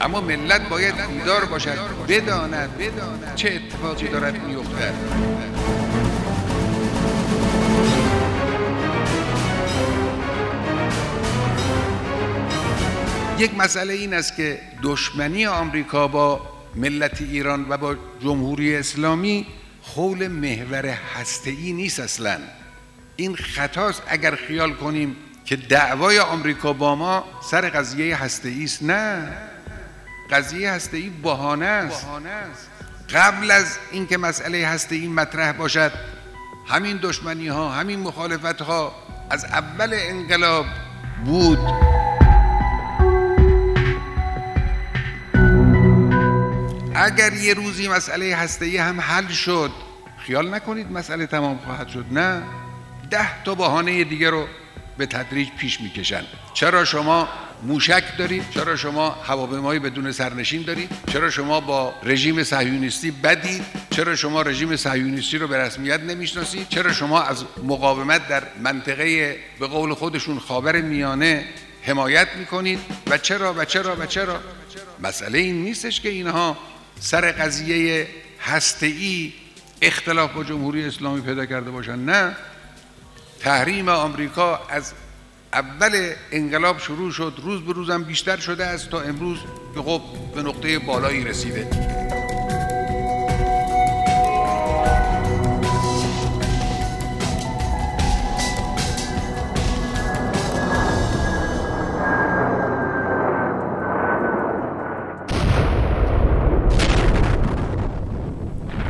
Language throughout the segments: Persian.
اما ملت باید بیدار باشد بداند چه اتفاقی دارد میافتد. یک مسئله این است که دشمنی آمریکا با ملت ایران و با جمهوری اسلامی حول محور ای نیست اصلا. این خطاست اگر خیال کنیم که دعوای آمریکا با ما سر قضیه ای است نه. قضیه ای بهانه است. قبل از اینکه مسئله ای مطرح باشد همین دشمنی ها همین مخالفت ها از اول انقلاب بود. اگر یه روزی مسئله هسته‌ای هم حل شد خیال نکنید مسئله تمام خواهد شد نه؟ ده تا بهانه دیگه رو به تدریج پیش می‌کشن. چرا شما موشک دارید چرا شما هواپیمایی بدون سرنشین دارید چرا شما با رژیم صهیونیستی بدید چرا شما رژیم صهیونیستی رو به رسمیت نمی‌شناسید؟ چرا شما از مقاومت در منطقه به قول خودشون خاور میانه حمایت می‌کنید؟ و چرا و چرا و چرا؟ مسئله این نیستش که اینها سر قضیه ای اختلاف با جمهوری اسلامی پیدا کرده باشن. نه. تحریم آمریکا از اول انقلاب شروع شد روز به روزم بیشتر شده است تا امروز که خب به نقطه بالایی رسیده.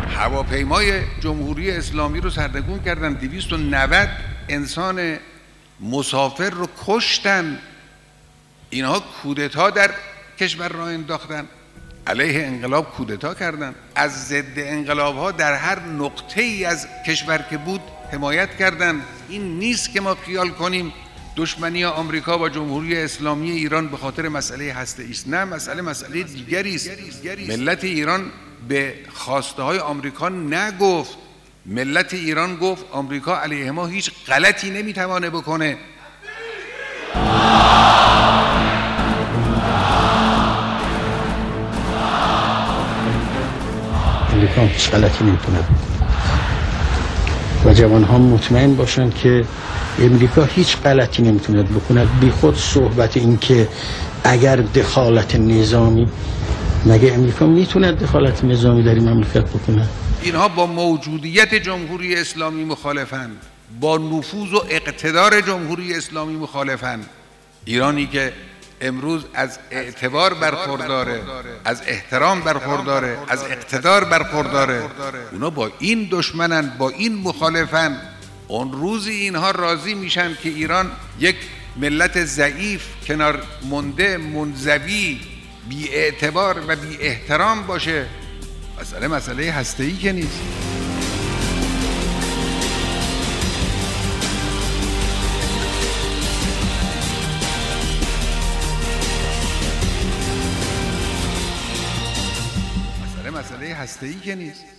هواپیمای جمهوری اسلامی رو سرنگون کردن. 290 انسان مسافر رو کشتن. اینها کودتا در کشور را انداختن. علیه انقلاب کودتا کردن. از ضد انقلاب ها در هر نقطه ای از کشور که بود حمایت کردند این نیست که ما خیال کنیم دشمنی آمریکا با جمهوری اسلامی ایران به خاطر مسئله هسته است نه مسئله مسئله دیگری است. ملت ایران به خواسته های آمریکا نگفت. ملت ایران گفت آمریکا علیه ما هیچ غلطی نمی‌توانه بکنه. امریکا هیچ غلطی نمی‌تونه. و جوان ها مطمئن باشند که امریکا هیچ غلطی نمی‌تونه بکند بی خود صحبت این که اگر دخالت نظامی مگه امریکا می‌تونه دخالت نظامی در این مملکت بکنه؟ اینها با موجودیت جمهوری اسلامی مخالفند با نفوذ و اقتدار جمهوری اسلامی مخالفند. ایرانی که امروز از اعتبار برخورداره از احترام برخورداره از اقتدار برخورداره اونا با این دشمنن با این مخالفن. اون روزی اینها راضی میشن که ایران یک ملت ضعیف کنار منده منزوی بی اعتبار و بی احترام باشه. مسئله مسئله هسته ای که نیست. مسئله مسئله هسته ای که نیست.